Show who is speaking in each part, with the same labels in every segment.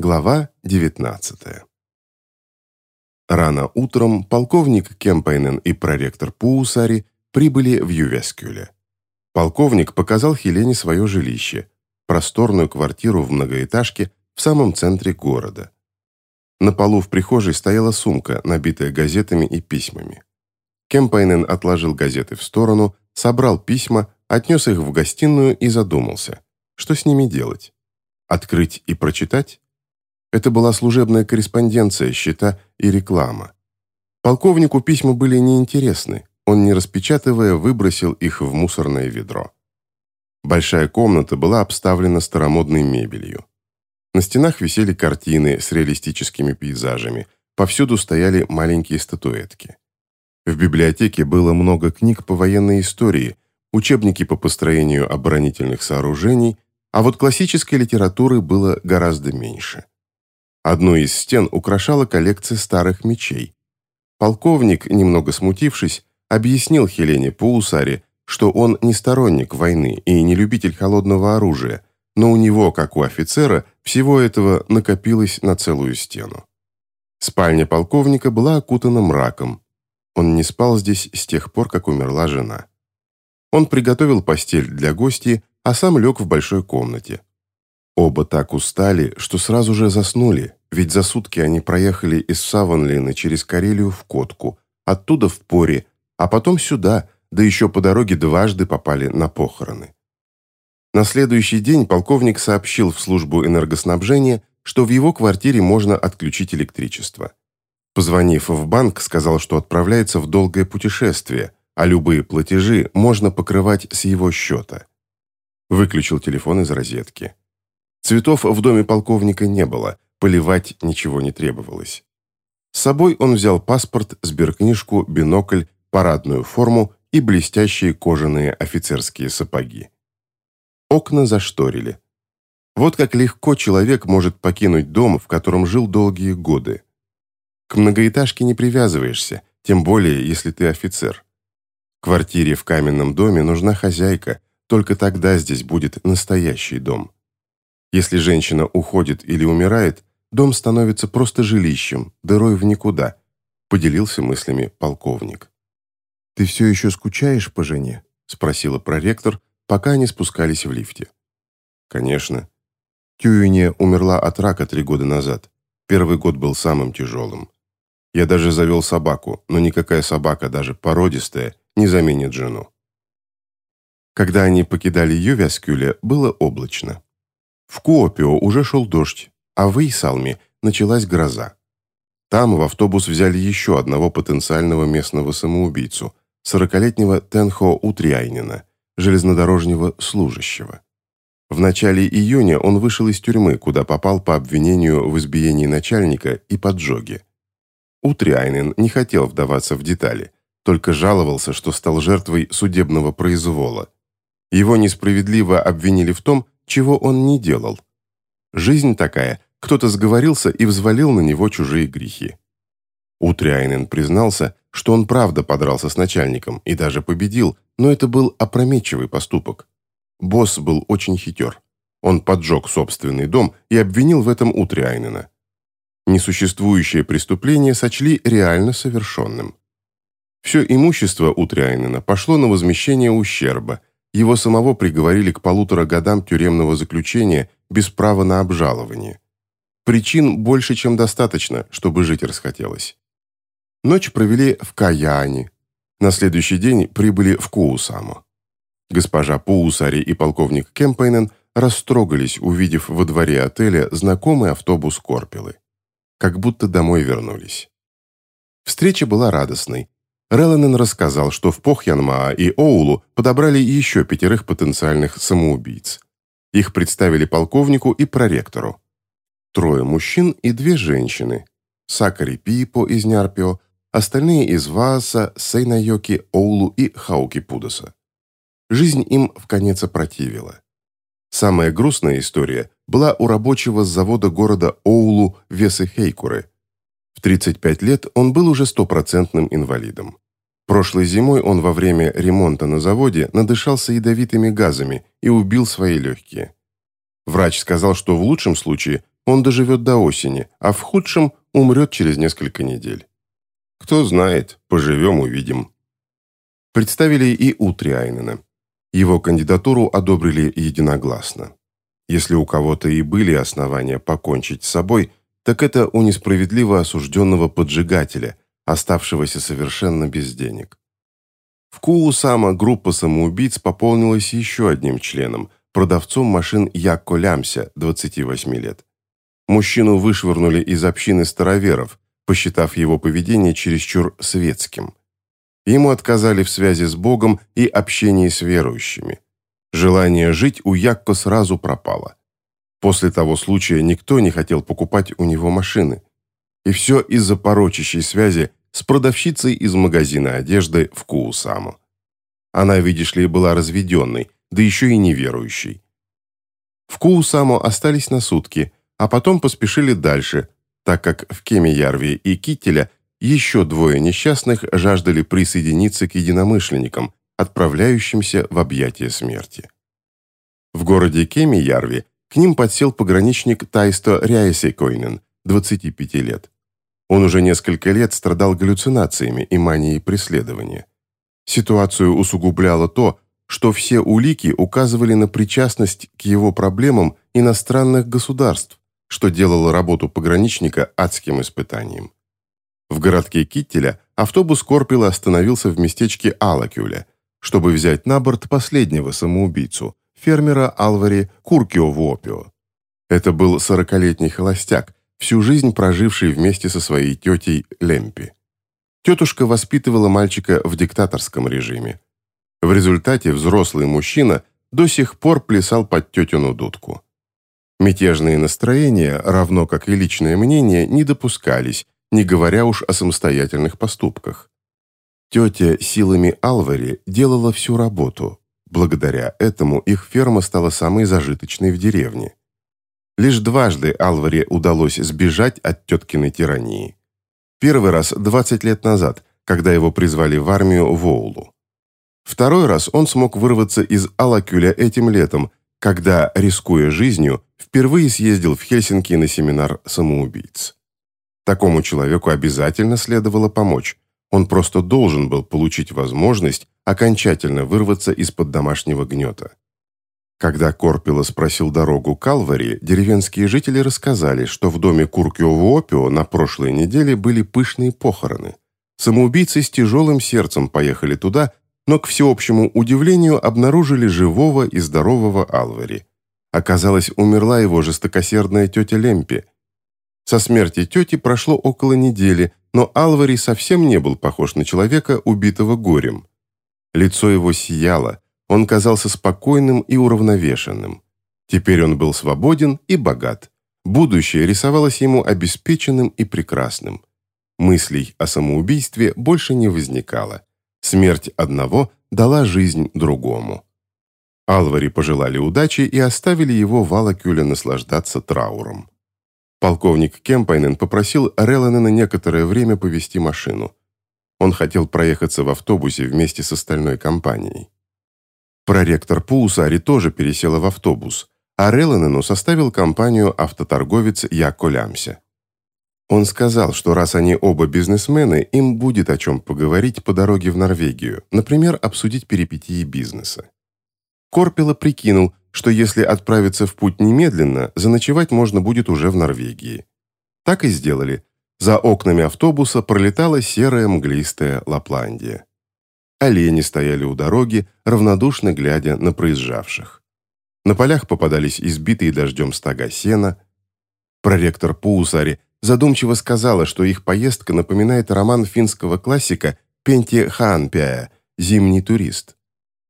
Speaker 1: Глава 19. Рано утром полковник Кемпайнен и проректор Пуусари прибыли в Ювескюле. Полковник показал Хелене свое жилище, просторную квартиру в многоэтажке в самом центре города. На полу в прихожей стояла сумка, набитая газетами и письмами. Кемпайнен отложил газеты в сторону, собрал письма, отнес их в гостиную и задумался, что с ними делать. Открыть и прочитать? Это была служебная корреспонденция, счета и реклама. Полковнику письма были неинтересны, он, не распечатывая, выбросил их в мусорное ведро. Большая комната была обставлена старомодной мебелью. На стенах висели картины с реалистическими пейзажами, повсюду стояли маленькие статуэтки. В библиотеке было много книг по военной истории, учебники по построению оборонительных сооружений, а вот классической литературы было гораздо меньше. Одну из стен украшала коллекция старых мечей. Полковник, немного смутившись, объяснил Хелене Паусаре, что он не сторонник войны и не любитель холодного оружия, но у него, как у офицера, всего этого накопилось на целую стену. Спальня полковника была окутана мраком. Он не спал здесь с тех пор, как умерла жена. Он приготовил постель для гостей, а сам лег в большой комнате. Оба так устали, что сразу же заснули, ведь за сутки они проехали из Саванлина через Карелию в Котку, оттуда в Поре, а потом сюда, да еще по дороге дважды попали на похороны. На следующий день полковник сообщил в службу энергоснабжения, что в его квартире можно отключить электричество. Позвонив в банк, сказал, что отправляется в долгое путешествие, а любые платежи можно покрывать с его счета. Выключил телефон из розетки. Цветов в доме полковника не было, поливать ничего не требовалось. С собой он взял паспорт, сберкнижку, бинокль, парадную форму и блестящие кожаные офицерские сапоги. Окна зашторили. Вот как легко человек может покинуть дом, в котором жил долгие годы. К многоэтажке не привязываешься, тем более, если ты офицер. Квартире в каменном доме нужна хозяйка, только тогда здесь будет настоящий дом. Если женщина уходит или умирает, дом становится просто жилищем, дырой в никуда, поделился мыслями полковник. «Ты все еще скучаешь по жене?» спросила проректор, пока они спускались в лифте. «Конечно. Тюине умерла от рака три года назад. Первый год был самым тяжелым. Я даже завел собаку, но никакая собака, даже породистая, не заменит жену». Когда они покидали Ювяскюле, было облачно. В Куопио уже шел дождь, а в Исалме началась гроза. Там в автобус взяли еще одного потенциального местного самоубийцу, 40-летнего Тенхо Утриайнина, железнодорожного служащего. В начале июня он вышел из тюрьмы, куда попал по обвинению в избиении начальника и поджоге. Утриайнин не хотел вдаваться в детали, только жаловался, что стал жертвой судебного произвола. Его несправедливо обвинили в том, чего он не делал. Жизнь такая, кто-то сговорился и взвалил на него чужие грехи. Утряйнен признался, что он правда подрался с начальником и даже победил, но это был опрометчивый поступок. Босс был очень хитер. Он поджег собственный дом и обвинил в этом Утряйнена. Несуществующее преступление сочли реально совершенным. Все имущество Утряйнена пошло на возмещение ущерба, его самого приговорили к полутора годам тюремного заключения без права на обжалование. Причин больше, чем достаточно, чтобы жить расхотелось. Ночь провели в Каяне. На следующий день прибыли в Куусаму. Госпожа Пуусари и полковник Кемпайнен растрогались, увидев во дворе отеля знакомый автобус Корпелы. Как будто домой вернулись. Встреча была радостной, Реланен рассказал, что в Похьянмаа и Оулу подобрали еще пятерых потенциальных самоубийц. Их представили полковнику и проректору. Трое мужчин и две женщины. Сакари Пипо из Нярпио, остальные из Вааса, Сейнайоки, Оулу и Хауки Пудоса. Жизнь им в конец опротивила. Самая грустная история была у рабочего с завода города Оулу Весы Хейкуры – в 35 лет он был уже стопроцентным инвалидом. Прошлой зимой он во время ремонта на заводе надышался ядовитыми газами и убил свои легкие. Врач сказал, что в лучшем случае он доживет до осени, а в худшем умрет через несколько недель. Кто знает, поживем – увидим. Представили и Утриайнена. Его кандидатуру одобрили единогласно. Если у кого-то и были основания покончить с собой, так это у несправедливо осужденного поджигателя, оставшегося совершенно без денег. В Куусама группа самоубийц пополнилась еще одним членом, продавцом машин Якко Лямся, 28 лет. Мужчину вышвырнули из общины староверов, посчитав его поведение чересчур светским. Ему отказали в связи с Богом и общении с верующими. Желание жить у Якко сразу пропало. После того случая никто не хотел покупать у него машины. И все из-за порочащей связи с продавщицей из магазина одежды в Куусаму. Она, видишь ли, была разведенной, да еще и неверующей. В Куусаму остались на сутки, а потом поспешили дальше, так как в Кемиярве и Кителя еще двое несчастных жаждали присоединиться к единомышленникам, отправляющимся в объятия смерти. В городе Кемиярве к ним подсел пограничник Тайсто Ряйсекойнен, 25 лет. Он уже несколько лет страдал галлюцинациями и манией преследования. Ситуацию усугубляло то, что все улики указывали на причастность к его проблемам иностранных государств, что делало работу пограничника адским испытанием. В городке Киттеля автобус Корпила остановился в местечке Алакюля, чтобы взять на борт последнего самоубийцу, фермера Алвари Куркио-Вопио. Это был сорокалетний холостяк, всю жизнь проживший вместе со своей тетей Лемпи. Тетушка воспитывала мальчика в диктаторском режиме. В результате взрослый мужчина до сих пор плясал под тетину дудку. Мятежные настроения, равно как и личное мнение, не допускались, не говоря уж о самостоятельных поступках. Тетя силами Алвари делала всю работу. Благодаря этому их ферма стала самой зажиточной в деревне. Лишь дважды Алваре удалось сбежать от теткиной тирании. Первый раз 20 лет назад, когда его призвали в армию в Оулу. Второй раз он смог вырваться из Алакюля этим летом, когда, рискуя жизнью, впервые съездил в Хельсинки на семинар самоубийц. Такому человеку обязательно следовало помочь. Он просто должен был получить возможность окончательно вырваться из-под домашнего гнета. Когда Корпила спросил дорогу к Алвари, деревенские жители рассказали, что в доме Куркио-Опио на прошлой неделе были пышные похороны. Самоубийцы с тяжелым сердцем поехали туда, но, к всеобщему удивлению, обнаружили живого и здорового Алвари. Оказалось, умерла его жестокосердная тетя Лемпи. Со смерти тети прошло около недели, но Алвари совсем не был похож на человека, убитого горем. Лицо его сияло, он казался спокойным и уравновешенным. Теперь он был свободен и богат. Будущее рисовалось ему обеспеченным и прекрасным. Мыслей о самоубийстве больше не возникало. Смерть одного дала жизнь другому. Алвари пожелали удачи и оставили его в Алакюле наслаждаться трауром. Полковник Кемпайнен попросил Реллана некоторое время повести машину. Он хотел проехаться в автобусе вместе с остальной компанией. Проректор Паусари тоже пересела в автобус, а Реланену составил компанию автоторговец Яко Лямся. Он сказал, что раз они оба бизнесмены, им будет о чем поговорить по дороге в Норвегию, например, обсудить перипетии бизнеса. Корпела прикинул, что если отправиться в путь немедленно, заночевать можно будет уже в Норвегии. Так и сделали. За окнами автобуса пролетала серая мглистая Лапландия. Олени стояли у дороги, равнодушно глядя на проезжавших. На полях попадались избитые дождем стога сена. Проректор Паусари задумчиво сказала, что их поездка напоминает роман финского классика Пенти Хаанпяя «Зимний турист».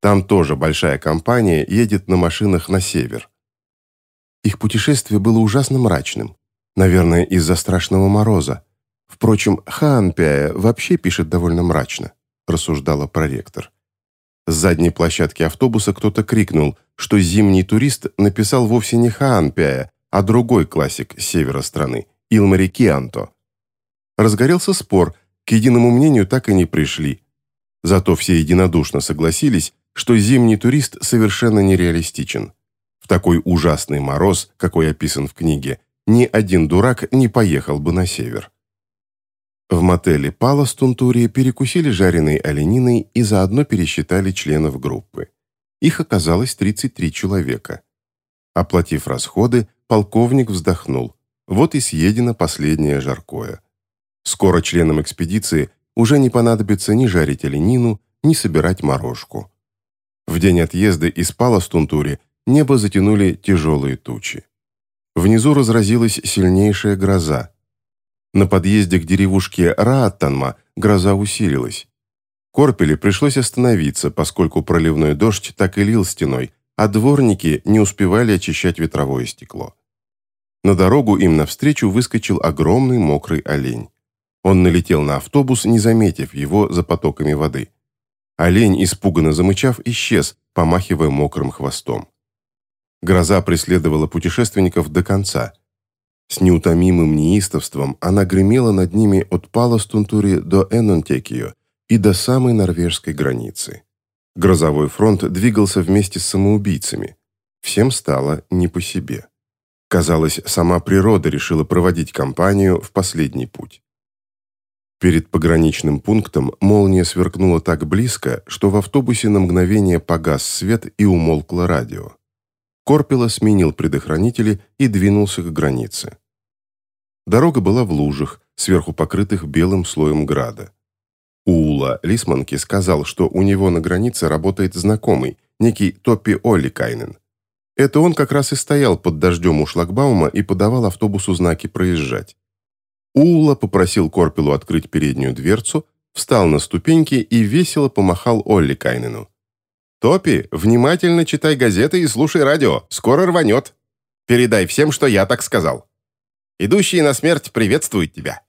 Speaker 1: Там тоже большая компания едет на машинах на север. Их путешествие было ужасно мрачным. Наверное, из-за страшного мороза. Впрочем, Хаанпяя вообще пишет довольно мрачно рассуждала проректор. С задней площадки автобуса кто-то крикнул, что зимний турист написал вовсе не Хаан Пяя, а другой классик севера страны, Илмари Кианто. Разгорелся спор, к единому мнению так и не пришли. Зато все единодушно согласились, что зимний турист совершенно нереалистичен. В такой ужасный мороз, какой описан в книге, ни один дурак не поехал бы на север. В мотеле Палас Тунтури перекусили жареной олениной и заодно пересчитали членов группы. Их оказалось 33 человека. Оплатив расходы, полковник вздохнул. Вот и съедено последнее жаркое. Скоро членам экспедиции уже не понадобится ни жарить оленину, ни собирать морожку. В день отъезда из Паластунтури небо затянули тяжелые тучи. Внизу разразилась сильнейшая гроза. На подъезде к деревушке Рааттанма гроза усилилась. Корпеле пришлось остановиться, поскольку проливной дождь так и лил стеной, а дворники не успевали очищать ветровое стекло. На дорогу им навстречу выскочил огромный мокрый олень. Он налетел на автобус, не заметив его за потоками воды. Олень, испуганно замычав, исчез, помахивая мокрым хвостом. Гроза преследовала путешественников до конца. С неутомимым неистовством она гремела над ними от Паластунтури до Энонтекио и до самой норвежской границы. Грозовой фронт двигался вместе с самоубийцами. Всем стало не по себе. Казалось, сама природа решила проводить кампанию в последний путь. Перед пограничным пунктом молния сверкнула так близко, что в автобусе на мгновение погас свет и умолкло радио. Корпела сменил предохранители и двинулся к границе. Дорога была в лужах, сверху покрытых белым слоем града. Уула Лисманки сказал, что у него на границе работает знакомый, некий Топпи Олликайнен. Это он как раз и стоял под дождем у шлагбаума и подавал автобусу знаки проезжать. Уула попросил Корпелу открыть переднюю дверцу, встал на ступеньки и весело помахал Олли Кайнену. «Топи, внимательно читай газеты и слушай радио, скоро рванет. Передай всем, что я так сказал. Идущие на смерть приветствуют тебя».